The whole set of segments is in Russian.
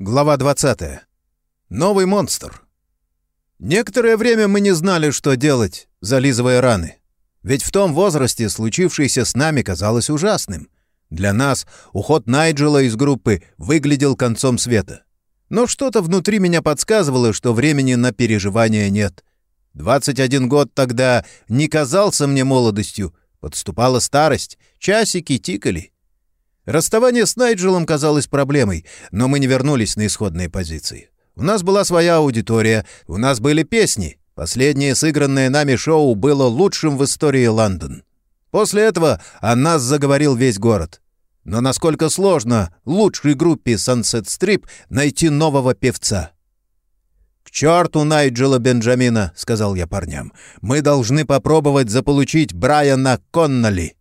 Глава 20. Новый монстр. Некоторое время мы не знали, что делать, зализывая раны. Ведь в том возрасте случившееся с нами казалось ужасным. Для нас уход Найджела из группы выглядел концом света. Но что-то внутри меня подсказывало, что времени на переживания нет. 21 год тогда не казался мне молодостью, подступала старость, часики тикали. Расставание с Найджелом казалось проблемой, но мы не вернулись на исходные позиции. У нас была своя аудитория, у нас были песни. Последнее сыгранное нами шоу было лучшим в истории Лондон. После этого о нас заговорил весь город. Но насколько сложно лучшей группе Sunset Strip найти нового певца? «К черту Найджела Бенджамина», — сказал я парням. «Мы должны попробовать заполучить Брайана Конноли».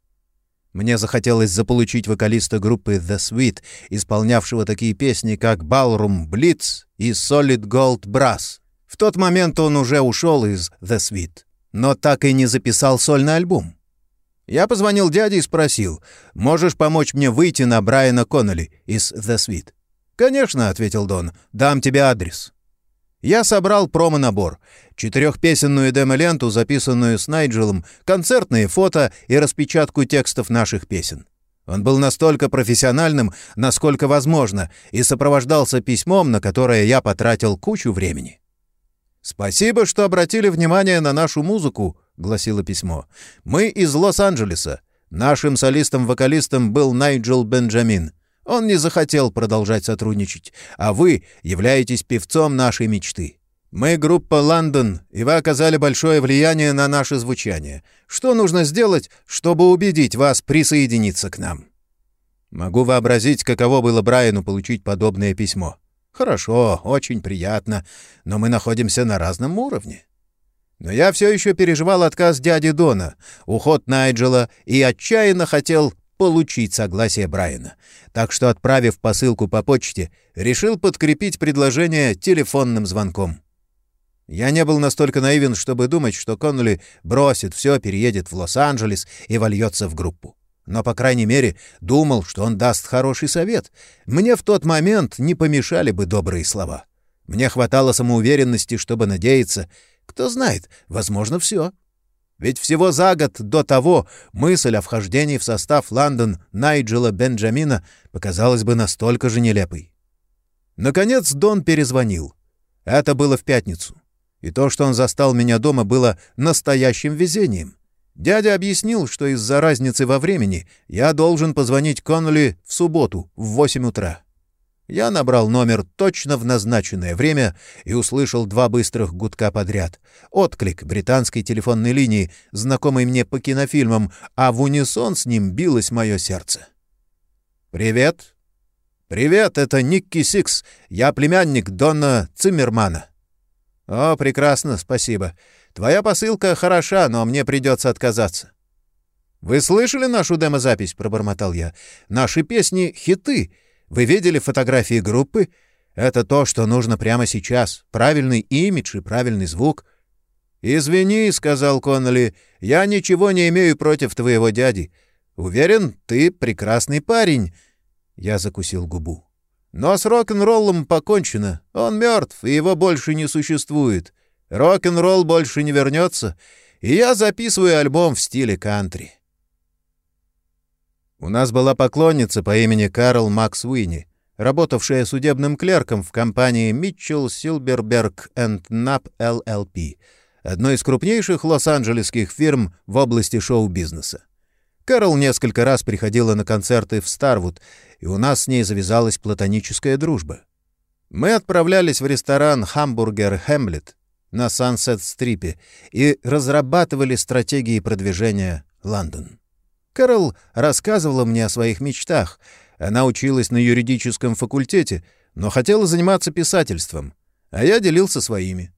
Мне захотелось заполучить вокалиста группы The Sweet, исполнявшего такие песни, как Ballroom Blitz и Solid Gold Brass. В тот момент он уже ушел из The Sweet, но так и не записал сольный альбом. Я позвонил дяде и спросил, «Можешь помочь мне выйти на Брайана Коннелли из The Sweet?» «Конечно», — ответил Дон, — «дам тебе адрес». Я собрал промо-набор. Четырехпесенную демо-ленту, записанную с Найджелом, концертные фото и распечатку текстов наших песен. Он был настолько профессиональным, насколько возможно, и сопровождался письмом, на которое я потратил кучу времени. «Спасибо, что обратили внимание на нашу музыку», — гласило письмо. «Мы из Лос-Анджелеса. Нашим солистом-вокалистом был Найджел Бенджамин. Он не захотел продолжать сотрудничать, а вы являетесь певцом нашей мечты. Мы группа «Лондон», и вы оказали большое влияние на наше звучание. Что нужно сделать, чтобы убедить вас присоединиться к нам?» Могу вообразить, каково было Брайану получить подобное письмо. Хорошо, очень приятно, но мы находимся на разном уровне. Но я все еще переживал отказ дяди Дона, уход Найджела и отчаянно хотел получить согласие Брайана. Так что, отправив посылку по почте, решил подкрепить предложение телефонным звонком. Я не был настолько наивен, чтобы думать, что Конноли бросит все, переедет в Лос-Анджелес и вольется в группу. Но, по крайней мере, думал, что он даст хороший совет. Мне в тот момент не помешали бы добрые слова. Мне хватало самоуверенности, чтобы надеяться. Кто знает, возможно, все. Ведь всего за год до того мысль о вхождении в состав Лондон Найджела Бенджамина показалась бы настолько же нелепой. Наконец Дон перезвонил. Это было в пятницу. И то, что он застал меня дома, было настоящим везением. Дядя объяснил, что из-за разницы во времени я должен позвонить Конноли в субботу в 8 утра. Я набрал номер точно в назначенное время и услышал два быстрых гудка подряд. Отклик британской телефонной линии, знакомый мне по кинофильмам, а в унисон с ним билось мое сердце. «Привет!» «Привет, это Никки Сикс. Я племянник Дона Циммермана». «О, прекрасно, спасибо. Твоя посылка хороша, но мне придется отказаться». «Вы слышали нашу демозапись?» — пробормотал я. «Наши песни — хиты». Вы видели фотографии группы? Это то, что нужно прямо сейчас. Правильный имидж и правильный звук. «Извини», — сказал Конноли, — «я ничего не имею против твоего дяди. Уверен, ты прекрасный парень». Я закусил губу. «Но с рок-н-роллом покончено. Он мертв, и его больше не существует. Рок-н-ролл больше не вернется, и я записываю альбом в стиле кантри». У нас была поклонница по имени Карл Макс Уинни, работавшая судебным клерком в компании Mitchell Silberberg Knapp LLP, одной из крупнейших лос-анджелесских фирм в области шоу-бизнеса. Карл несколько раз приходила на концерты в Старвуд, и у нас с ней завязалась платоническая дружба. Мы отправлялись в ресторан «Хамбургер Хэмлет» на Сансет-стрипе и разрабатывали стратегии продвижения Лондон. Кэрол рассказывала мне о своих мечтах. Она училась на юридическом факультете, но хотела заниматься писательством, а я делился своими.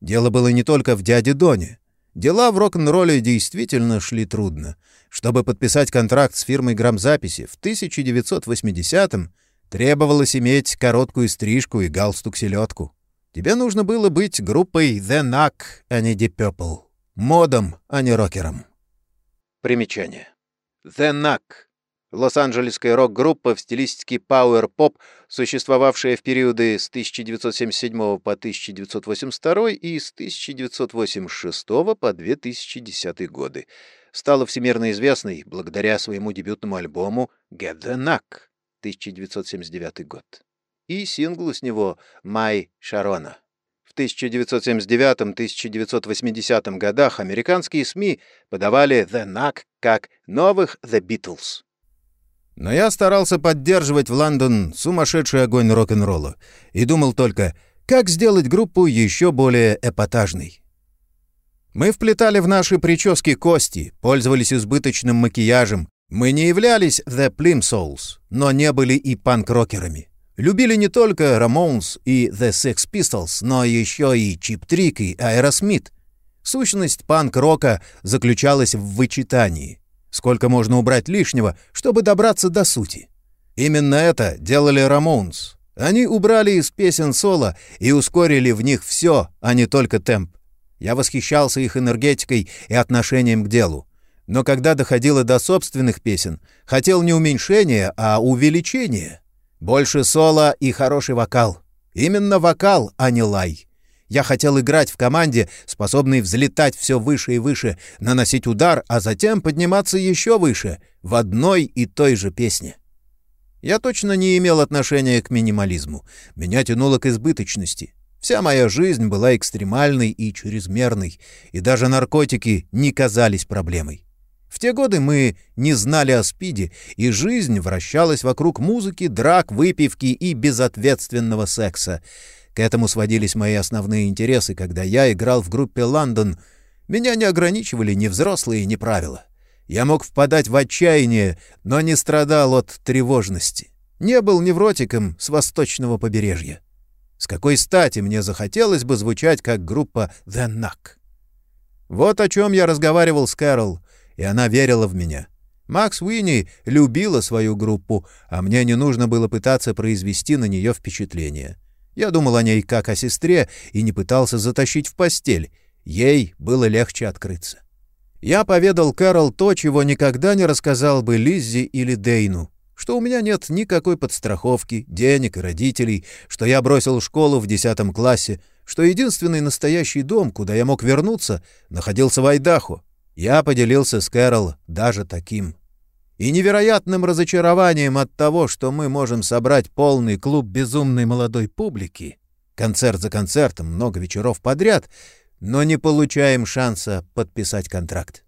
Дело было не только в дяде Доне. Дела в рок-н-ролле действительно шли трудно. Чтобы подписать контракт с фирмой грамзаписи в 1980-м, требовалось иметь короткую стрижку и галстук-селедку. Тебе нужно было быть группой The Knack, а не Deep Purple. Модом, а не рокером. Примечание. The Knack. лос-анджелесская рок-группа в стилистике пауэр-поп, существовавшая в периоды с 1977 по 1982 и с 1986 по 2010 годы, стала всемирно известной благодаря своему дебютному альбому «Get the Knack» 1979 год и синглу с него «My Sharona». В 1979-1980 годах американские СМИ подавали «The Knack» как новых «The Beatles». Но я старался поддерживать в Лондон сумасшедший огонь рок-н-ролла и думал только, как сделать группу еще более эпатажной. Мы вплетали в наши прически кости, пользовались избыточным макияжем. Мы не являлись The Plimsouls, но не были и панк-рокерами. Любили не только Ramones и The Sex Pistols, но еще и Чип Трик и Aerosmith. Сущность панк-рока заключалась в вычитании. Сколько можно убрать лишнего, чтобы добраться до сути? Именно это делали Ramones. Они убрали из песен соло и ускорили в них все, а не только темп. Я восхищался их энергетикой и отношением к делу. Но когда доходило до собственных песен, хотел не уменьшения, а увеличения. Больше соло и хороший вокал. Именно вокал, а не лай. Я хотел играть в команде, способной взлетать все выше и выше, наносить удар, а затем подниматься еще выше, в одной и той же песне. Я точно не имел отношения к минимализму. Меня тянуло к избыточности. Вся моя жизнь была экстремальной и чрезмерной, и даже наркотики не казались проблемой. В те годы мы не знали о спиде, и жизнь вращалась вокруг музыки, драк, выпивки и безответственного секса. К этому сводились мои основные интересы, когда я играл в группе «Лондон». Меня не ограничивали ни взрослые, ни правила. Я мог впадать в отчаяние, но не страдал от тревожности. Не был невротиком с восточного побережья. С какой стати мне захотелось бы звучать как группа The Knack? Вот о чем я разговаривал с Кэрол, и она верила в меня. Макс Уинни любила свою группу, а мне не нужно было пытаться произвести на нее впечатление. Я думал о ней как о сестре и не пытался затащить в постель. Ей было легче открыться. Я поведал Кэрол то, чего никогда не рассказал бы Лиззи или Дейну что у меня нет никакой подстраховки, денег и родителей, что я бросил школу в десятом классе, что единственный настоящий дом, куда я мог вернуться, находился в Айдахо. Я поделился с Кэрол даже таким. И невероятным разочарованием от того, что мы можем собрать полный клуб безумной молодой публики, концерт за концертом, много вечеров подряд, но не получаем шанса подписать контракт.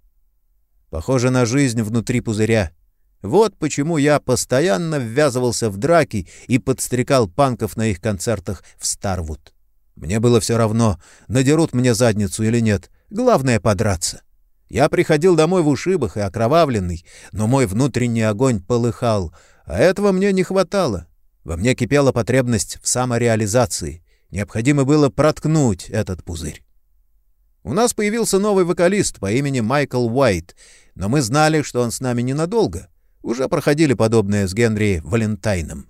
Похоже на жизнь внутри пузыря — вот почему я постоянно ввязывался в драки и подстрекал панков на их концертах в Старвуд. Мне было все равно, надерут мне задницу или нет. Главное — подраться. Я приходил домой в ушибах и окровавленный, но мой внутренний огонь полыхал, а этого мне не хватало. Во мне кипела потребность в самореализации. Необходимо было проткнуть этот пузырь. У нас появился новый вокалист по имени Майкл Уайт, но мы знали, что он с нами ненадолго — уже проходили подобное с Генри Валентайном.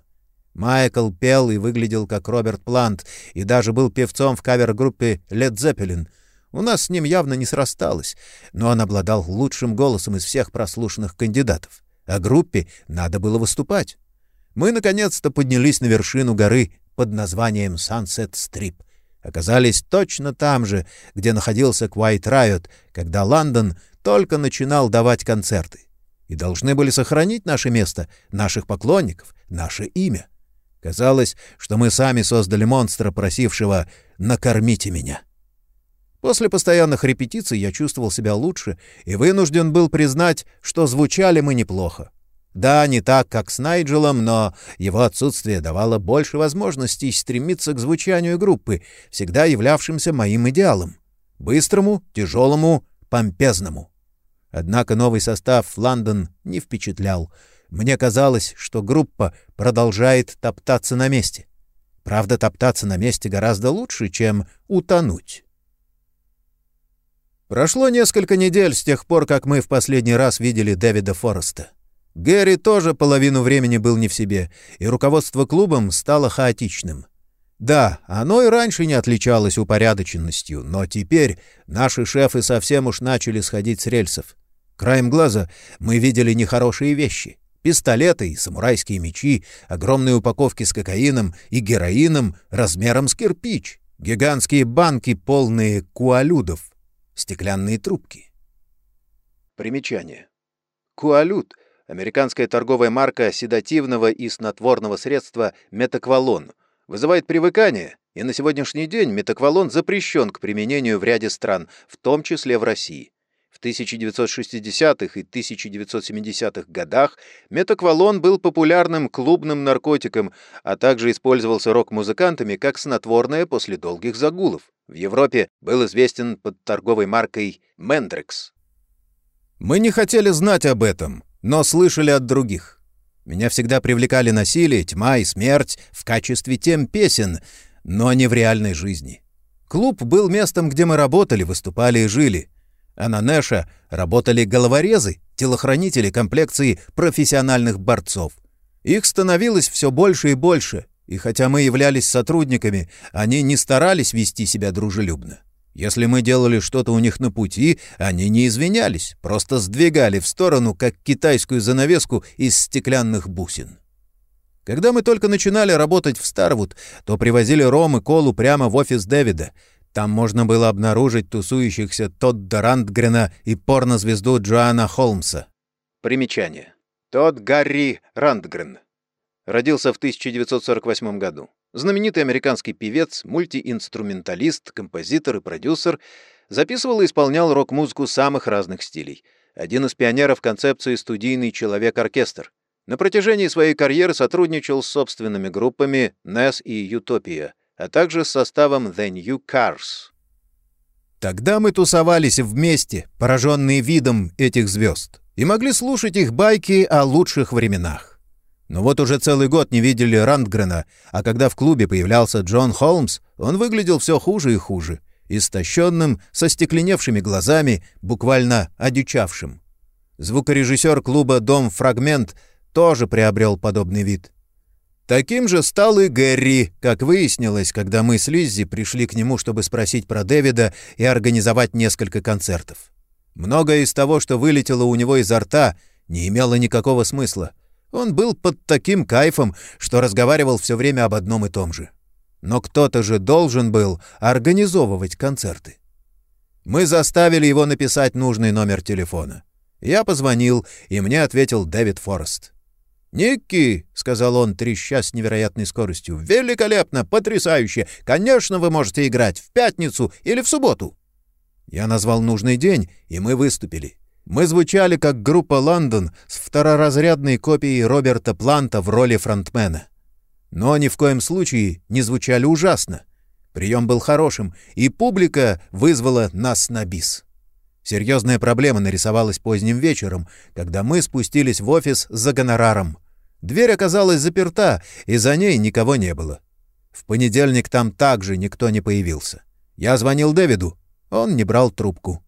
Майкл пел и выглядел как Роберт Плант, и даже был певцом в кавер-группе Led Zeppelin. У нас с ним явно не срасталось, но он обладал лучшим голосом из всех прослушанных кандидатов. А группе надо было выступать. Мы, наконец-то, поднялись на вершину горы под названием Sunset Strip. Оказались точно там же, где находился Quiet Riot, когда Лондон только начинал давать концерты и должны были сохранить наше место, наших поклонников, наше имя. Казалось, что мы сами создали монстра, просившего «накормите меня». После постоянных репетиций я чувствовал себя лучше и вынужден был признать, что звучали мы неплохо. Да, не так, как с Найджелом, но его отсутствие давало больше возможностей стремиться к звучанию группы, всегда являвшимся моим идеалом. Быстрому, тяжелому, помпезному. Однако новый состав Лондон не впечатлял. Мне казалось, что группа продолжает топтаться на месте. Правда, топтаться на месте гораздо лучше, чем утонуть. Прошло несколько недель с тех пор, как мы в последний раз видели Дэвида Фореста. Гэри тоже половину времени был не в себе, и руководство клубом стало хаотичным. Да, оно и раньше не отличалось упорядоченностью, но теперь наши шефы совсем уж начали сходить с рельсов. Краем глаза мы видели нехорошие вещи. Пистолеты и самурайские мечи, огромные упаковки с кокаином и героином размером с кирпич, гигантские банки, полные куалюдов, стеклянные трубки. Примечание. Куалют — американская торговая марка седативного и снотворного средства метаквалон, вызывает привыкание, и на сегодняшний день метаквалон запрещен к применению в ряде стран, в том числе в России. В 1960-х и 1970-х годах метаквалон был популярным клубным наркотиком, а также использовался рок-музыкантами как снотворное после долгих загулов. В Европе был известен под торговой маркой «Мендрекс». Мы не хотели знать об этом, но слышали от других. Меня всегда привлекали насилие, тьма и смерть в качестве тем песен, но не в реальной жизни. Клуб был местом, где мы работали, выступали и жили — а на Нэша работали головорезы, телохранители комплекции профессиональных борцов. Их становилось все больше и больше, и хотя мы являлись сотрудниками, они не старались вести себя дружелюбно. Если мы делали что-то у них на пути, они не извинялись, просто сдвигали в сторону, как китайскую занавеску из стеклянных бусин. Когда мы только начинали работать в Старвуд, то привозили ром и колу прямо в офис Дэвида — там можно было обнаружить тусующихся Тодда Рандгрена и порнозвезду Джоанна Холмса. Примечание. Тодд Гарри Рандгрен. Родился в 1948 году. Знаменитый американский певец, мультиинструменталист, композитор и продюсер, записывал и исполнял рок-музыку самых разных стилей. Один из пионеров концепции «студийный человек-оркестр». На протяжении своей карьеры сотрудничал с собственными группами «Нес» и «Ютопия», а также с составом The New Cars. Тогда мы тусовались вместе, пораженные видом этих звезд, и могли слушать их байки о лучших временах. Но вот уже целый год не видели Рандгрена, а когда в клубе появлялся Джон Холмс, он выглядел все хуже и хуже, истощенным, со стекленевшими глазами, буквально одичавшим. Звукорежиссер клуба «Дом Фрагмент» тоже приобрел подобный вид. Таким же стал и Гэри, как выяснилось, когда мы с Лиззи пришли к нему, чтобы спросить про Дэвида и организовать несколько концертов. Многое из того, что вылетело у него изо рта, не имело никакого смысла. Он был под таким кайфом, что разговаривал все время об одном и том же. Но кто-то же должен был организовывать концерты. Мы заставили его написать нужный номер телефона. Я позвонил, и мне ответил Дэвид Форест. «Никки», — сказал он, треща с невероятной скоростью, — «великолепно, потрясающе! Конечно, вы можете играть в пятницу или в субботу». Я назвал нужный день, и мы выступили. Мы звучали как группа «Лондон» с второразрядной копией Роберта Планта в роли фронтмена. Но ни в коем случае не звучали ужасно. Прием был хорошим, и публика вызвала нас на бис. Серьезная проблема нарисовалась поздним вечером, когда мы спустились в офис за гонораром. Дверь оказалась заперта, и за ней никого не было. В понедельник там также никто не появился. Я звонил Дэвиду, он не брал трубку.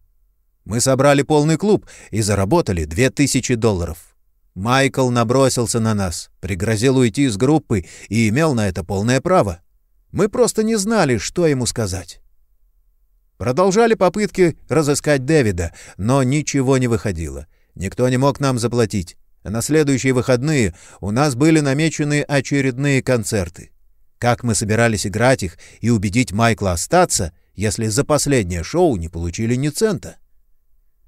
Мы собрали полный клуб и заработали две тысячи долларов. Майкл набросился на нас, пригрозил уйти из группы и имел на это полное право. Мы просто не знали, что ему сказать. Продолжали попытки разыскать Дэвида, но ничего не выходило. Никто не мог нам заплатить на следующие выходные у нас были намечены очередные концерты. Как мы собирались играть их и убедить Майкла остаться, если за последнее шоу не получили ни цента?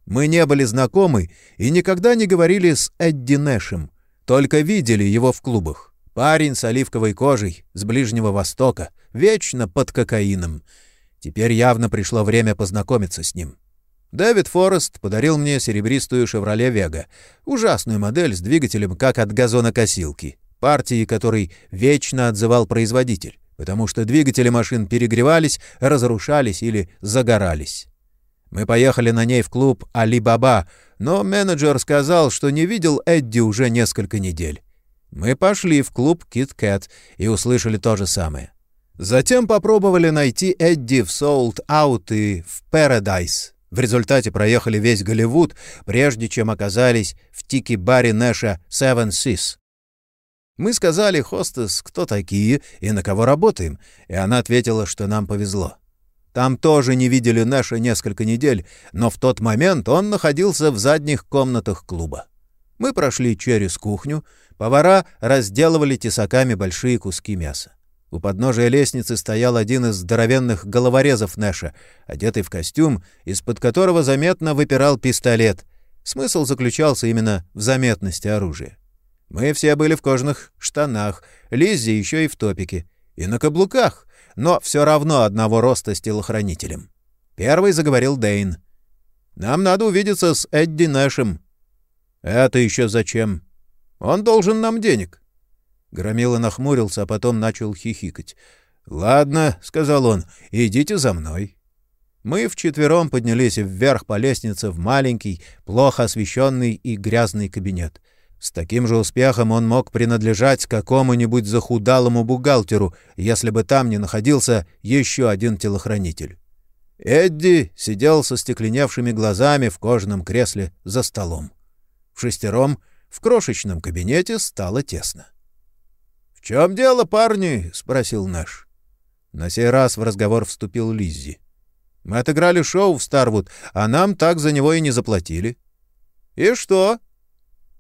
Мы не были знакомы и никогда не говорили с Эдди Нэшем, только видели его в клубах. Парень с оливковой кожей, с Ближнего Востока, вечно под кокаином. Теперь явно пришло время познакомиться с ним. Дэвид Форест подарил мне серебристую «Шевроле Вега», ужасную модель с двигателем как от газонокосилки, партии которой вечно отзывал производитель, потому что двигатели машин перегревались, разрушались или загорались. Мы поехали на ней в клуб «Али-Баба», но менеджер сказал, что не видел Эдди уже несколько недель. Мы пошли в клуб «Кит Кэт» и услышали то же самое. Затем попробовали найти Эдди в «Sold Out» и в «Paradise», в результате проехали весь Голливуд, прежде чем оказались в тики-баре Нэша Seven Seas. Мы сказали хостес, кто такие и на кого работаем, и она ответила, что нам повезло. Там тоже не видели Нэша несколько недель, но в тот момент он находился в задних комнатах клуба. Мы прошли через кухню, повара разделывали тесаками большие куски мяса. У подножия лестницы стоял один из здоровенных головорезов Нэша, одетый в костюм, из-под которого заметно выпирал пистолет. Смысл заключался именно в заметности оружия. Мы все были в кожаных штанах, Лиззи еще и в топике, и на каблуках, но все равно одного роста с телохранителем. Первый заговорил Дейн. «Нам надо увидеться с Эдди Нэшем». «Это еще зачем?» «Он должен нам денег». Громила нахмурился, а потом начал хихикать. «Ладно», — сказал он, — «идите за мной». Мы вчетвером поднялись вверх по лестнице в маленький, плохо освещенный и грязный кабинет. С таким же успехом он мог принадлежать какому-нибудь захудалому бухгалтеру, если бы там не находился еще один телохранитель. Эдди сидел со стекленевшими глазами в кожаном кресле за столом. В шестером в крошечном кабинете стало тесно. «В чем дело, парни?» — спросил наш. На сей раз в разговор вступил Лиззи. «Мы отыграли шоу в Старвуд, а нам так за него и не заплатили». «И что?»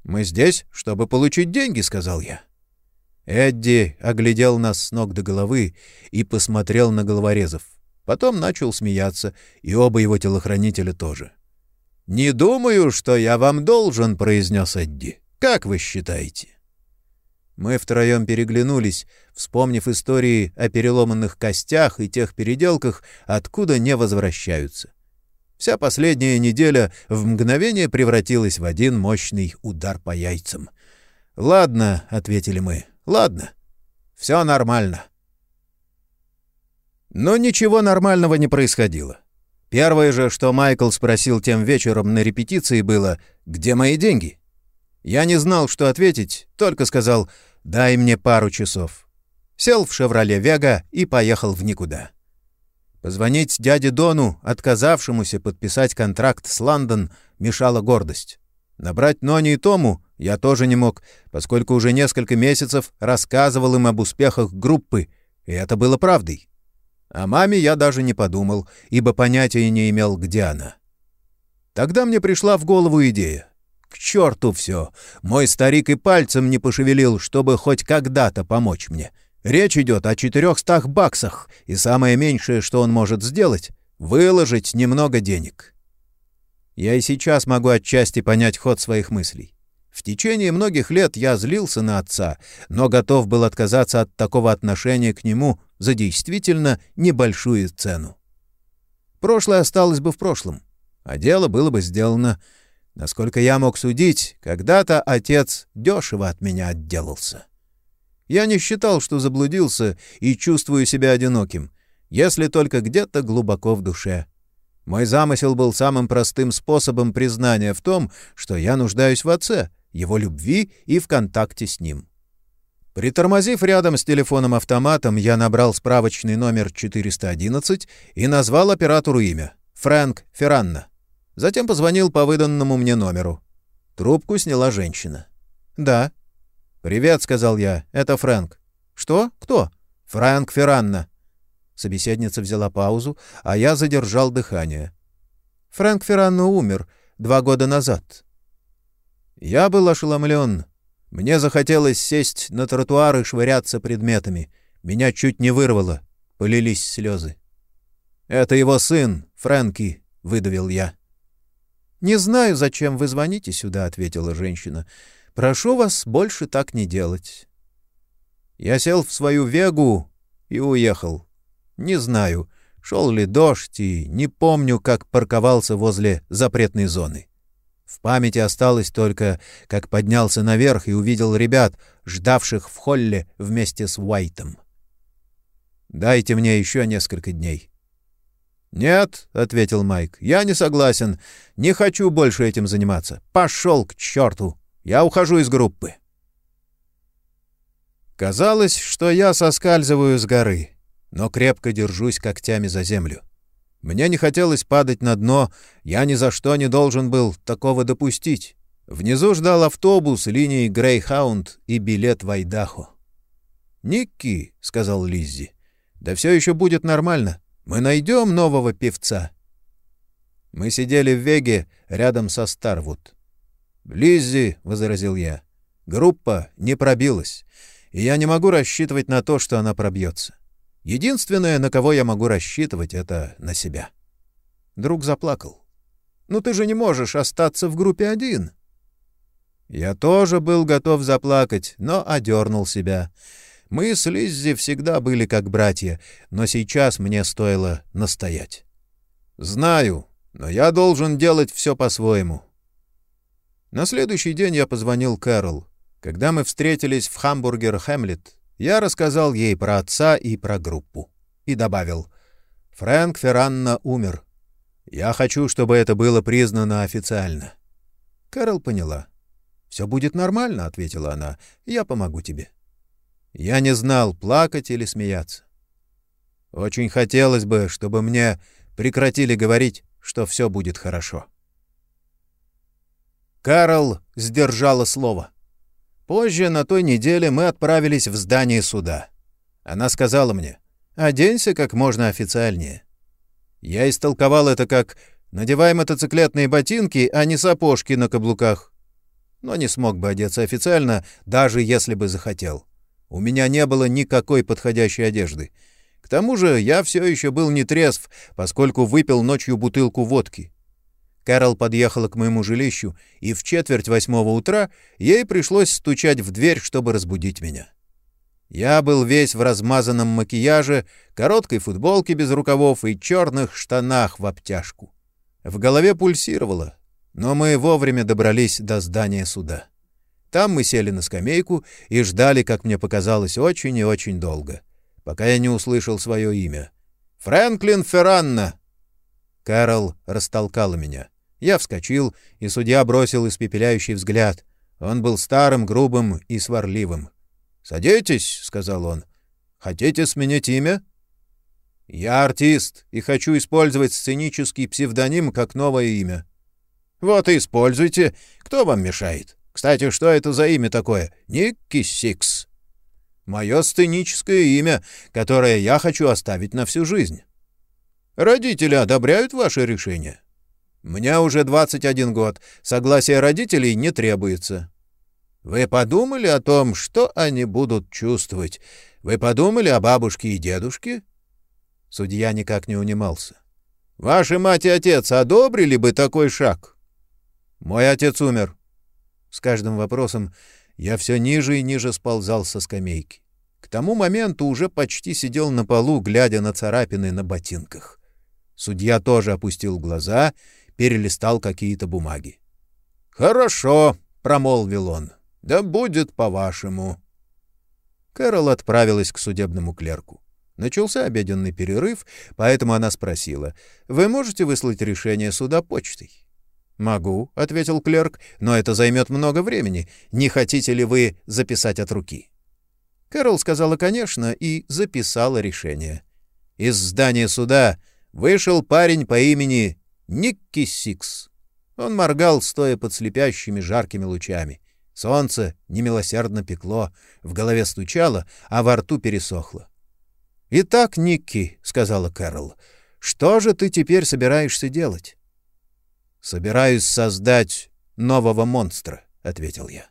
«Мы здесь, чтобы получить деньги», — сказал я. Эдди оглядел нас с ног до головы и посмотрел на головорезов. Потом начал смеяться, и оба его телохранителя тоже. «Не думаю, что я вам должен», — произнес Эдди. «Как вы считаете?» Мы втроем переглянулись, вспомнив истории о переломанных костях и тех переделках, откуда не возвращаются. Вся последняя неделя в мгновение превратилась в один мощный удар по яйцам. «Ладно», — ответили мы, — «ладно. Все нормально». Но ничего нормального не происходило. Первое же, что Майкл спросил тем вечером на репетиции, было «Где мои деньги?». Я не знал, что ответить, только сказал «Дай мне пару часов». Сел в «Шевроле Вега» и поехал в никуда. Позвонить дяде Дону, отказавшемуся подписать контракт с Лондон, мешала гордость. Набрать Нони и Тому я тоже не мог, поскольку уже несколько месяцев рассказывал им об успехах группы, и это было правдой. О маме я даже не подумал, ибо понятия не имел, где она. Тогда мне пришла в голову идея. К черту все! Мой старик и пальцем не пошевелил, чтобы хоть когда-то помочь мне. Речь идет о четырехстах баксах, и самое меньшее, что он может сделать — выложить немного денег. Я и сейчас могу отчасти понять ход своих мыслей. В течение многих лет я злился на отца, но готов был отказаться от такого отношения к нему за действительно небольшую цену. Прошлое осталось бы в прошлом, а дело было бы сделано. Насколько я мог судить, когда-то отец дешево от меня отделался. Я не считал, что заблудился и чувствую себя одиноким, если только где-то глубоко в душе. Мой замысел был самым простым способом признания в том, что я нуждаюсь в отце, его любви и в контакте с ним. Притормозив рядом с телефоном-автоматом, я набрал справочный номер 411 и назвал оператору имя — Фрэнк Ферранна. Затем позвонил по выданному мне номеру. Трубку сняла женщина. «Да», «Привет», — сказал я. «Это Фрэнк». «Что? Кто?» «Фрэнк Ферранна». Собеседница взяла паузу, а я задержал дыхание. «Фрэнк Ферранна умер два года назад». Я был ошеломлен. Мне захотелось сесть на тротуар и швыряться предметами. Меня чуть не вырвало. Полились слезы. «Это его сын, Фрэнки», — выдавил я. «Не знаю, зачем вы звоните сюда», — ответила женщина. Прошу вас больше так не делать. Я сел в свою вегу и уехал. Не знаю, шел ли дождь, и не помню, как парковался возле запретной зоны. В памяти осталось только, как поднялся наверх и увидел ребят, ждавших в холле вместе с Уайтом. «Дайте мне еще несколько дней». «Нет», — ответил Майк, — «я не согласен. Не хочу больше этим заниматься. Пошел к черту!» Я ухожу из группы. Казалось, что я соскальзываю с горы, но крепко держусь когтями за землю. Мне не хотелось падать на дно, я ни за что не должен был такого допустить. Внизу ждал автобус линии Грейхаунд и билет в Айдахо. «Никки», — сказал Лиззи, — «да все еще будет нормально. Мы найдем нового певца». Мы сидели в Веге рядом со Старвуд. «Лиззи», — возразил я, — «группа не пробилась, и я не могу рассчитывать на то, что она пробьется. Единственное, на кого я могу рассчитывать, — это на себя». Друг заплакал. «Ну ты же не можешь остаться в группе один». Я тоже был готов заплакать, но одернул себя. Мы с Лиззи всегда были как братья, но сейчас мне стоило настоять. «Знаю, но я должен делать все по-своему». На следующий день я позвонил Кэрол. Когда мы встретились в Хамбургер Хэмлет, я рассказал ей про отца и про группу. И добавил, «Фрэнк Ферранна умер. Я хочу, чтобы это было признано официально». Кэрол поняла. «Все будет нормально», — ответила она. «Я помогу тебе». Я не знал, плакать или смеяться. Очень хотелось бы, чтобы мне прекратили говорить, что все будет хорошо. Карл сдержала слово. Позже, на той неделе, мы отправились в здание суда. Она сказала мне, «Оденься как можно официальнее». Я истолковал это как «надевай мотоциклетные ботинки, а не сапожки на каблуках». Но не смог бы одеться официально, даже если бы захотел. У меня не было никакой подходящей одежды. К тому же я все еще был не трезв, поскольку выпил ночью бутылку водки. Кэрол подъехала к моему жилищу, и в четверть восьмого утра ей пришлось стучать в дверь, чтобы разбудить меня. Я был весь в размазанном макияже, короткой футболке без рукавов и черных штанах в обтяжку. В голове пульсировало, но мы вовремя добрались до здания суда. Там мы сели на скамейку и ждали, как мне показалось, очень и очень долго, пока я не услышал свое имя. «Фрэнклин Ферранна!» Кэрол растолкала меня. Я вскочил, и судья бросил испепеляющий взгляд. Он был старым, грубым и сварливым. «Садитесь», — сказал он. «Хотите сменить имя?» «Я артист и хочу использовать сценический псевдоним как новое имя». «Вот и используйте. Кто вам мешает?» Кстати, что это за имя такое? Никки Сикс. Мое сценическое имя, которое я хочу оставить на всю жизнь. Родители одобряют ваше решение? Мне уже 21 год. Согласие родителей не требуется. Вы подумали о том, что они будут чувствовать? Вы подумали о бабушке и дедушке? Судья никак не унимался. Ваши мать и отец одобрили бы такой шаг? Мой отец умер. С каждым вопросом я все ниже и ниже сползал со скамейки. К тому моменту уже почти сидел на полу, глядя на царапины на ботинках. Судья тоже опустил глаза, перелистал какие-то бумаги. «Хорошо», — промолвил он, — «да будет по-вашему». Кэрол отправилась к судебному клерку. Начался обеденный перерыв, поэтому она спросила, «Вы можете выслать решение суда почтой?» «Могу», — ответил клерк, — «но это займет много времени. Не хотите ли вы записать от руки?» Кэрол сказала «конечно» и записала решение. Из здания суда вышел парень по имени Никки Сикс. Он моргал, стоя под слепящими жаркими лучами. Солнце немилосердно пекло, в голове стучало, а во рту пересохло. «Итак, Никки», — сказала Кэрол, — «что же ты теперь собираешься делать?» «Собираюсь создать нового монстра», — ответил я.